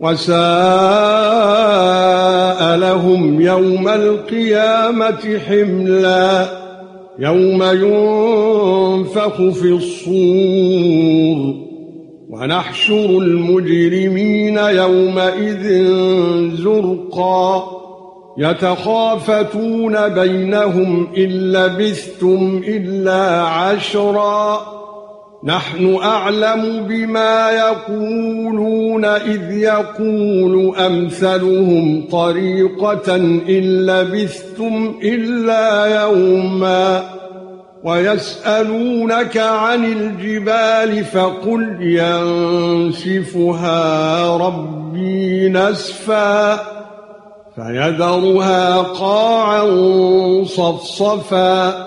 وساء لهم يوم القيامة حملا يوم ينفخ في الصور ونحشر المجرمين يومئذ زرقا يتخافتون بينهم إن لبثتم إلا عشرا نحن أعلم بما يقولون إذ يقول أمثلهم طريقة إن لبثتم إلا يوما ويسألونك عن الجبال فقل ينسفها ربي نسفا فيذرها قاعا صفصفا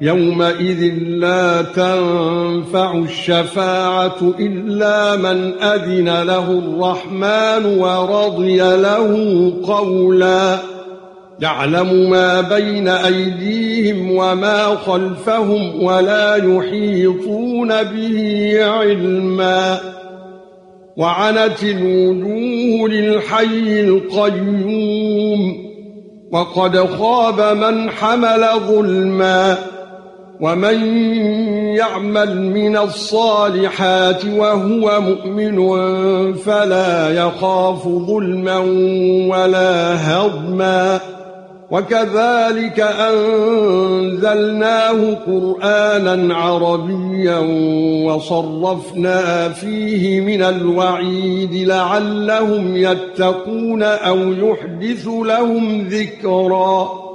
يومئذ لا تنفع الشفاعة إلا من أذن له الرحمن ورضي له قولا. يعلم ما بين أيديهم وما خلفهم ولا يحيطون به علما. وعنت الوجوه للحي القيوم. وقد خاب من حمل ظلما. ومن يعمل من الصالحات وهو مؤمن فلا يخاف ظلما ولا هضما. وكذلك أنزلناه قرآنا عربيا وصرفنا فيه من الوعيد لعلهم يتقون أو يحدث لهم ذكرًا.